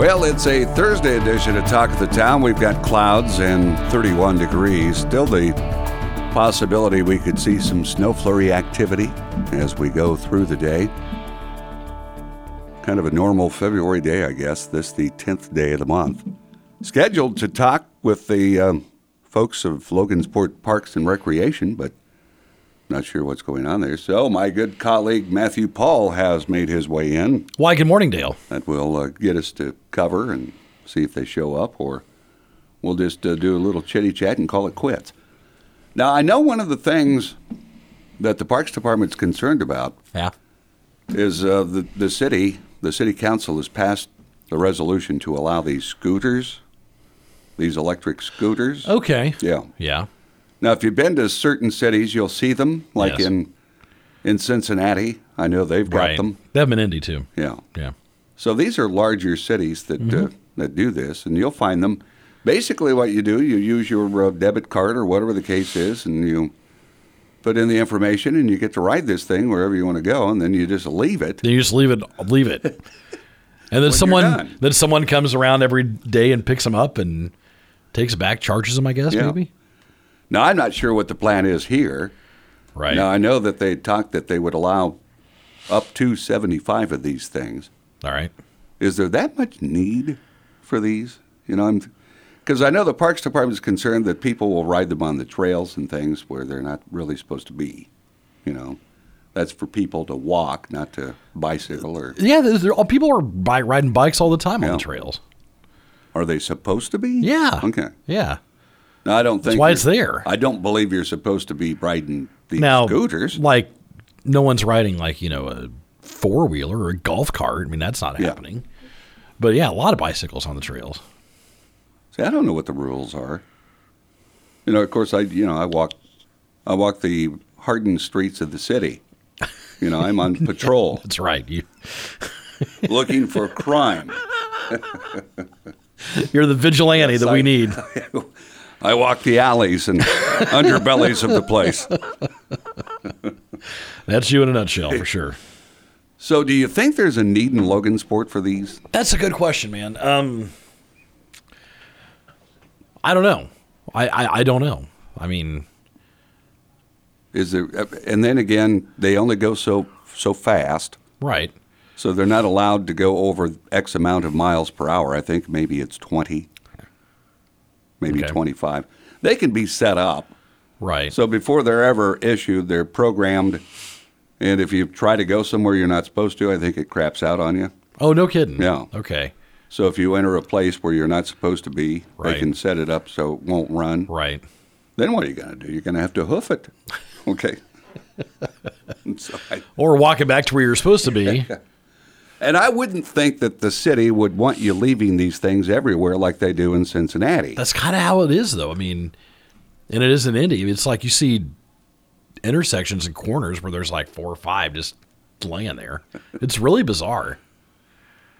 Well, it's a Thursday edition of Talk of the Town. We've got clouds and 31 degrees. Still the possibility we could see some snow flurry activity as we go through the day. Kind of a normal February day, I guess. This the 10th day of the month. Scheduled to talk with the um, folks of Logansport Parks and Recreation, but not sure what's going on there. So, my good colleague Matthew Paul has made his way in. Why, good morning, Dale. That will uh, get us to cover and see if they show up, or we'll just uh, do a little chitty chat and call it quits. Now, I know one of the things that the Parks Department's concerned about Yeah. is uh, the, the city, the city council has passed the resolution to allow these scooters, these electric scooters. Okay. Yeah. Yeah. Now, if you've been to certain cities, you'll see them, like Yes. in in Cincinnati. I know they've got right. them. They have them in Indy, too. Yeah. Yeah. So these are larger cities that Mm-hmm. uh, that do this, and you'll find them. Basically, what you do, you use your uh, debit card or whatever the case is, and you put in the information, and you get to ride this thing wherever you want to go, and then you just leave it. Then you just leave it, leave it. And then someone, then someone comes around every day and picks them up and takes them back, charges them, I guess, Yeah. maybe. Now, I'm not sure what the plan is here. Right. Now, I know that they talked that they would allow up to 75 of these things. All right. Is there that much need for these? You know, I'm because I know the Parks Department is concerned that people will ride them on the trails and things where they're not really supposed to be. You know, that's for people to walk, not to bicycle or. Yeah, there- oh, people are bi- riding bikes all the time on the trails. Are they supposed to be? Yeah. Okay. Yeah. No, I don't think. why you're- it's there. I don't believe you're supposed to be riding these Now, scooters. like, no one's riding, like, you know, a four wheeler or a golf cart. I mean, that's not Yeah. happening. But yeah, a lot of bicycles on the trails. See, I don't know what the rules are. You know, of course, I you know I walk, I walk the hardened streets of the city. You know, I'm on patrol That's right. You, looking for crime. you're the vigilante that I- we need. I walk the alleys and underbellies of the place. That's you in a nutshell, for sure. So, do you think there's a need in Logansport for these? That's a good question, man. Um, I don't know. I, I, I don't know. I mean, Is there? And then again, they only go so so fast, right. so they're not allowed to go over X amount of miles per hour. I think maybe it's twenty, maybe Okay. twenty-five. They can be set up. Right. So before they're ever issued, they're programmed. And if you try to go somewhere you're not supposed to, I think it craps out on you. oh, no kidding. Yeah. Okay. So if you enter a place where you're not supposed to be, Right. they can set it up so it won't run. Right. Then what are you going to do? You're going to have to hoof it. Okay. so I, Or walking back to where you're supposed to be. and I wouldn't think that the city would want you leaving these things everywhere like they do in Cincinnati. That's kind of how it is, though. I mean, and it is in Indy. It's like you see intersections and corners where there's like four or five just laying there. It's really bizarre.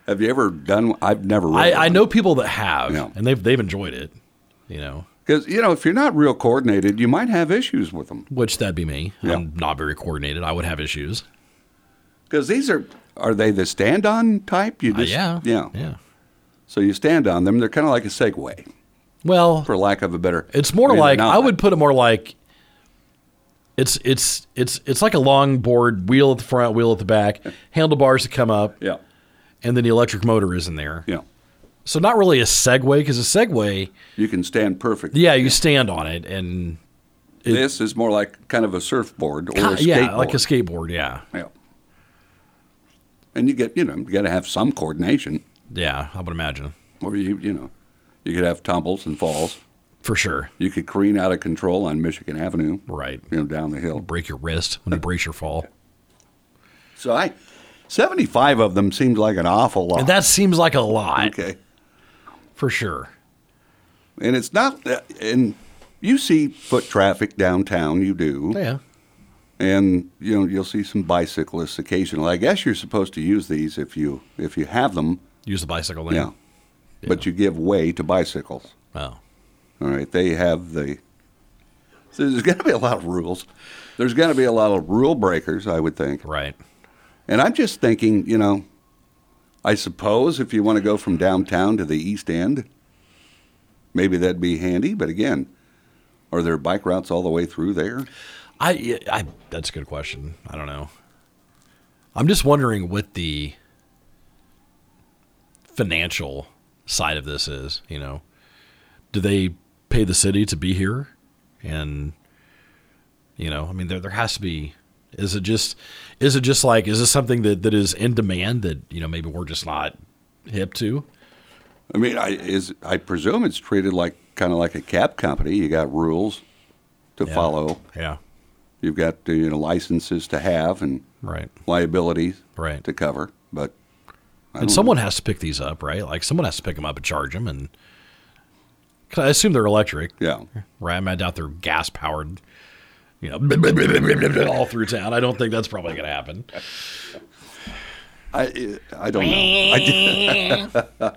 Have you ever done? I've never. I, I know people that have, Yeah. and they've they've enjoyed it. You know, because you know if you're not real coordinated, you might have issues with them. which that'd be me. Yeah. I'm not very coordinated. I would have issues. Because these are are they the stand on type? You Uh, just yeah, yeah. yeah. So you stand on them. They're kind of like a Segway, Well, for lack of a better. It's more I mean, like I would put it more like it's it's it's it's like a long board, wheel at the front, wheel at the back, handlebars that come up, Yeah, and then the electric motor is in there. yeah. So not really a Segway because a Segway, You can stand perfect. yeah, you stand on it and it- this is more like kind of a surfboard or a skateboard. yeah, like a skateboard, yeah, Yeah. And you get, you know, you got to have some coordination, yeah, I would imagine or you, you know, you could have tumbles and falls. for sure, You could careen out of control on Michigan Avenue, right. you know, down the hill. Break your wrist when you brace your fall, So I, seventy-five of them seemed like an awful lot. and that seems like a lot okay. for sure. and it's not. that- And you see foot traffic downtown. You do. Yeah. And you know you'll see some bicyclists occasionally. I guess you're supposed to use these if you if you have them. Use the bicycle lane. Yeah. But you give way to bicycles. Oh. All right. They have the. So there's going to be a lot of rules. There's going to be a lot of rule breakers, I would think. Right. And I'm just thinking, you know, I suppose if you want to go from downtown to the east end, maybe that'd be handy. But again, are there bike routes all the way through there? I, I that's a good question. I don't know. I'm just wondering what the financial side of this is. You know, do they pay the city to be here? And you know, I mean, there there has to be. Is it just is it just like is this something that, that is in demand that you know maybe we're just not hip to? I mean, I is I presume it's treated like kind of like a cab company. You got rules to Yeah. follow. Yeah. You've got uh, you know licenses to have and Right. liabilities Right. to cover. But And someone has to pick these up, right? Like someone has to pick them up and charge them, and 'cause I assume they're electric. know. yeah. Right? I doubt they're gas powered. You know, all through town. I don't think that's probably going to happen. I I don't know. I,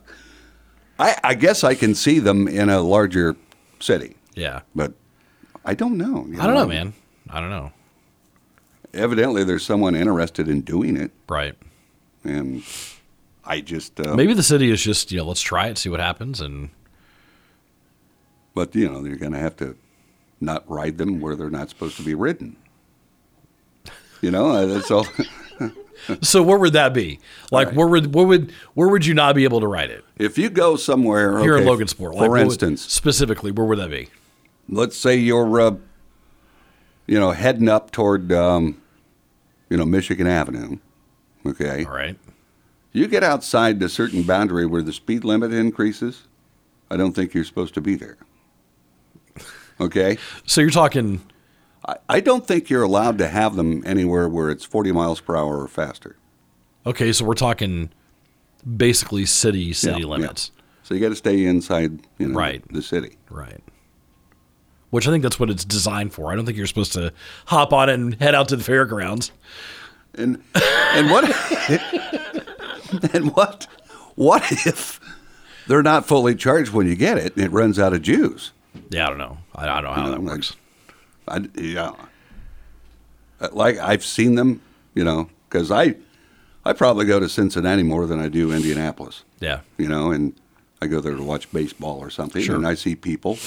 I I guess I can see them in a larger city, Yeah, but I don't know. I don't know, man. I don't know. Evidently, there's someone interested in doing it, Right? and I just uh, Maybe the city is just you know let's try it, see what happens, and But you know, you're going to have to not ride them where they're not supposed to be ridden. You know, uh, that's all. so where would that be? Like where would where would where would you not be able to ride it if you go somewhere here in okay, Logansport? Like, for what would- instance, specifically, where would that be? let's say you're, uh, you know, heading up toward, um, you know, Michigan Avenue. Okay, All right. you get outside the certain boundary where the speed limit increases. I don't think you're supposed to be there. Okay, So you're talking I, I don't think you're allowed to have them anywhere where it's 40 miles per hour or faster. okay. So we're talking basically city city Yeah, limits. So you got to stay inside, you know, Right. the city. Right. Which I think that's what it's designed for. I don't think you're supposed to hop on it and head out to the fairgrounds. And and what and what what if they're not fully charged when you get it and it runs out of juice? Yeah, I don't know. I, I don't know how You that know, like- works. I, yeah, Uh, like I've seen them, you know, because I I probably go to Cincinnati more than I do Indianapolis, Yeah. you know, and I go there to watch baseball or something, Sure. and I see people.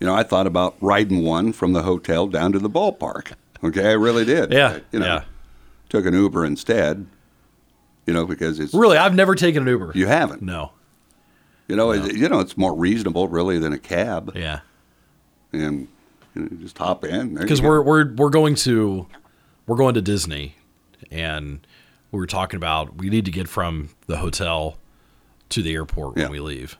You know, I thought about riding one from the hotel down to the ballpark. Okay, I really did. Yeah. I, you know, yeah. took an Uber instead. You know, because it's Really, I've never taken an Uber. you haven't. No. You know, it, you know, it's more reasonable really than a cab, Yeah. and you, know, just hop in. Because we're we're we're going to we're going to Disney, and we were talking about we need to get from the hotel to the airport when Yeah. we leave,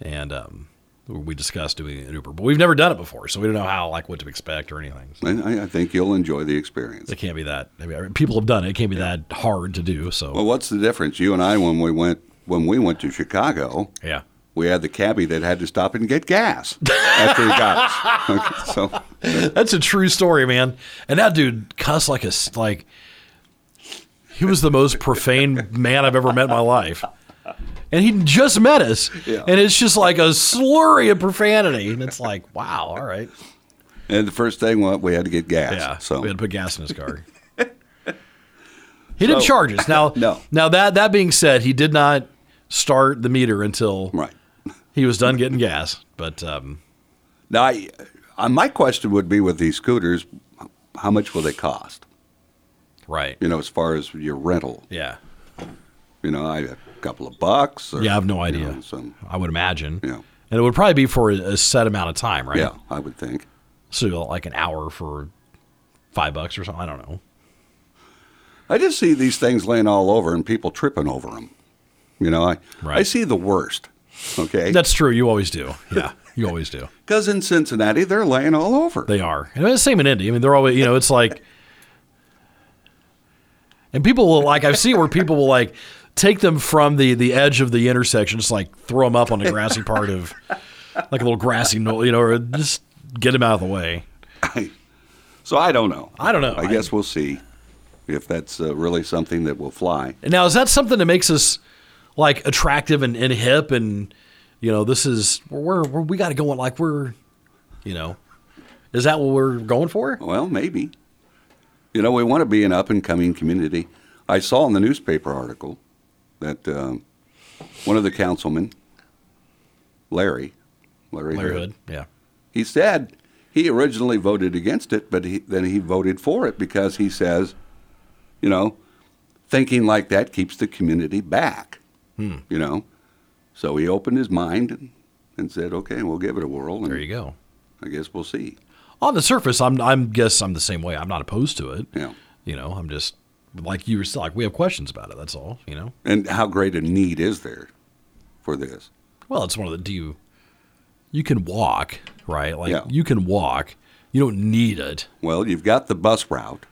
and um, we discussed doing an Uber, but we've never done it before, so we don't know how like what to expect or anything. So I, I think you'll enjoy the experience. it can't be that. I mean, people have done it. It can't be that hard to do. So Well, what's the difference? You and I, when we went when we went to Chicago, yeah. we had the cabbie that had to stop and get gas after he got us. Okay, so That's a true story, man. And that dude cussed like a s- like he was the most profane man I've ever met in my life. And he just met us, Yeah. and it's just like a slurry of profanity, and it's like, wow, all right, and the first thing well, we had to get gas. yeah. So we had to put gas in his car. he didn't charge us. Now, No. Now that that being said, he did not start the meter until right he was done getting gas. But um, now, I, uh, my question would be with these scooters, how much will they cost? right, You know, as far as your rental. yeah, You know, I couple of bucks. Or, yeah. I have no you idea. know, some, I would imagine. Yeah. And it would probably be for a, set amount of time, right? Yeah, I would think. So like an hour for five bucks or something. I don't know. I just see these things laying all over and people tripping over them. You know, I I see the worst. Okay, That's true. You always do. Yeah, you always do. because in Cincinnati they're laying all over. They are. And it's the same in Indy. I mean, they're always, you know, it's like, and people will like, I've seen where people will like take them from the, the edge of the intersection, just like throw them up on the grassy part of, like a little grassy knoll, you know, or just get them out of the way. So I don't know. I don't know. I, I- guess we'll see if that's uh, really something that will fly. Now, is that something that makes us like attractive and, and hip? And you know, this is we're, we're we got to go on like we're, you know, is that what we're going for? Well, maybe. You know, we want to be an up and coming community. I saw in the newspaper article that um, one of the councilmen, Larry, Larry, Larry Hood, Hood, yeah, he said he originally voted against it, but he, then he voted for it because he says, you know, thinking like that keeps the community back. Hmm. You know, so he opened his mind and, and said, okay, we'll give it a whirl. And there you go. I guess we'll see. On the surface, I'm I'm guess I'm the same way. I'm not opposed to it. Yeah. You know, I'm just like you were still like we have questions about it. That's all. You know. And how great a need is there for this? Well, it's one of the do you you can walk right? Like Yeah. you can walk. You don't need it. Well, you've got the bus route.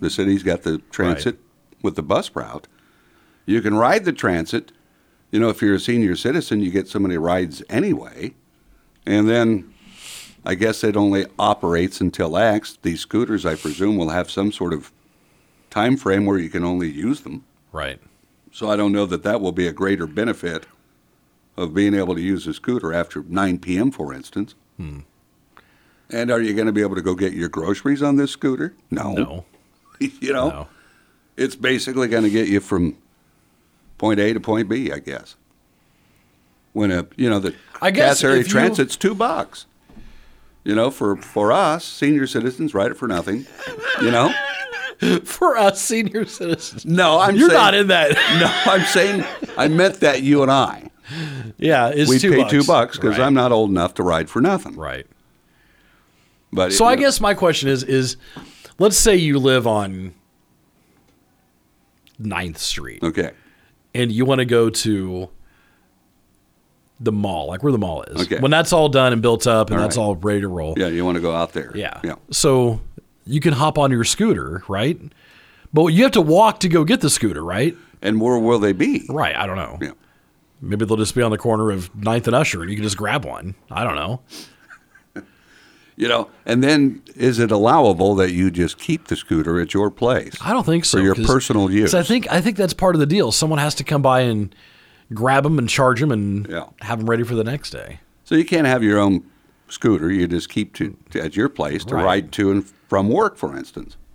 The city's got the transit with the bus route. You can ride the transit. You know, if you're a senior citizen, you get so many rides anyway. And then I guess it only operates until X. These scooters, I presume, will have some sort of time frame where you can only use them. Right. So I don't know that that will be a greater benefit of being able to use a scooter after 9 p.m., for instance. Hmm. And are you going to be able to go get your groceries on this scooter? No. No. you know, No. it's basically going to get you from point A to point B, I guess. When a you know the I guess area you- transit's two bucks. You know, for for us senior citizens, ride it for nothing. You know. For us senior citizens. No, I'm You're saying- not in that. No, I'm saying I meant that you and I. yeah, it's we two pay bucks. two bucks because Right. I'm not old enough to ride for nothing. right. But So it- I guess my question is is let's say you live on 9th Street okay, and you want to go to the mall, like where the mall is. Okay. When that's all done and built up and All that's right. all ready to roll. yeah, you want to go out there? Yeah. yeah. So you can hop on your scooter, right? But you have to walk to go get the scooter, right? And where will they be? Right. I don't know. Yeah. Maybe they'll just be on the corner of 9th and Usher and you can just grab one. I don't know. You know, and then is it allowable that you just keep the scooter at your place? I don't think so. For your personal use. I think I think that's part of the deal. Someone has to come by and grab them and charge them and Yeah. have them ready for the next day. So you can't have your own scooter. You just keep to, to at your place to Right. ride to and from work, for instance.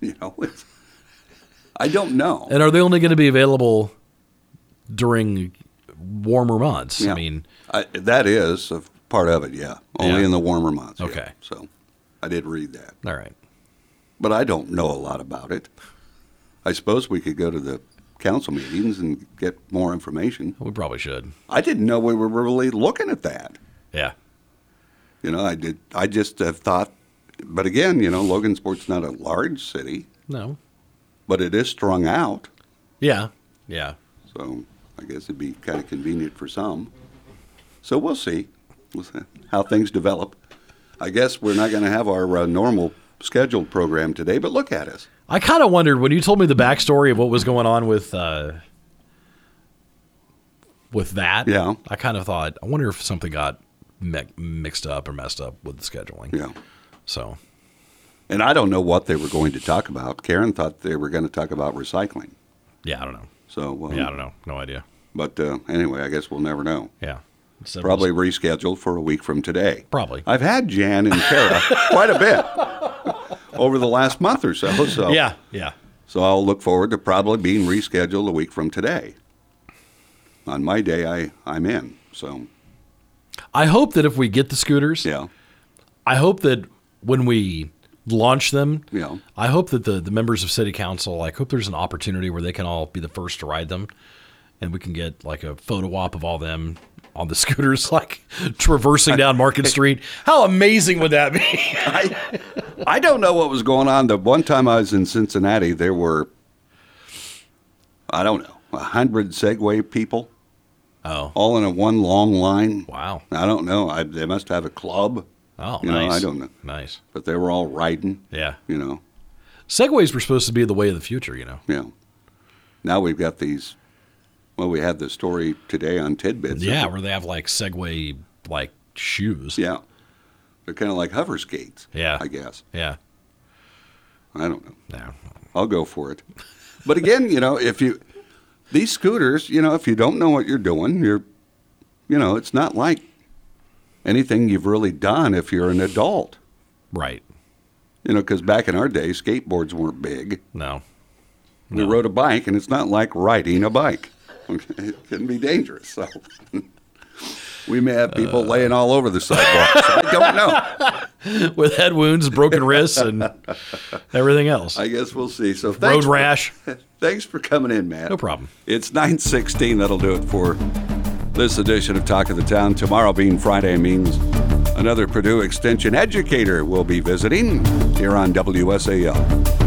You know, I don't know. And are they only going to be available during warmer months? Yeah. I mean, I, that is a part of it. Yeah, only Yeah. in the warmer months. yeah. Okay. So I did read that, all right. but I don't know a lot about it. I suppose we could go to the council meetings and get more information. We probably should. I didn't know we were really looking at that. Yeah. You know, I did. I just have thought, but again, you know, Logansport's not a large city, No. but it is strung out. Yeah. Yeah. So I guess it'd be kind of convenient for some. So we'll see, we'll see how things develop. I guess we're not going to have our uh, normal scheduled program today, but look at us. I kind of wondered when you told me the backstory of what was going on with uh, with that. Yeah. I kind of thought, I wonder if something got mi- mixed up or messed up with the scheduling. Yeah. So And I don't know what they were going to talk about. Karen thought they were going to talk about recycling. yeah, I don't know. So, um, Yeah, I don't know. No idea. But uh, anyway, I guess we'll never know. Yeah. Probably rescheduled for a week from today. Probably. I've had Jan and Kara quite a bit over the last month or so. So Yeah. Yeah. So I'll look forward to probably being rescheduled a week from today. On my day, I, I'm in. So, I hope that if we get the scooters, yeah, I hope that when we launch them, yeah. I hope that the, the members of city council, I hope there's an opportunity where they can all be the first to ride them and we can get like a photo op of all them on the scooters, like traversing down Market Street. How amazing would that be? I, I don't know what was going on. The one time I was in Cincinnati, there were, I don't know, a hundred Segway people oh, all in a one long line. wow. I don't know. I, they must have a club, Oh, You know, nice. I don't know. Nice. but they were all riding, Yeah. you know. Segways were supposed to be the way of the future, you know? Yeah. Now we've got these. Well, we had the story today on Tidbits. Yeah, where they have like Segway like shoes. Yeah. They're kind of like hover skates. Yeah. I guess. Yeah. I don't know. No. I'll go for it. But again, you know, if you these scooters, you know, if you don't know what you're doing, you're, you know, it's not like anything you've really done if you're an adult. Right. You know, because back in our day, skateboards weren't big. No. We rode a bike, and it's not like riding a bike. It can be dangerous. So we may have people Uh. laying all over the sidewalks. I don't know. With head wounds, broken wrists, and everything else. I guess we'll see. So Road for- rash. Thanks for coming in, Matt. No problem. It's 916. That'll do it for this edition of Talk of the Town. Tomorrow being Friday means another Purdue Extension educator will be visiting here on WSAL.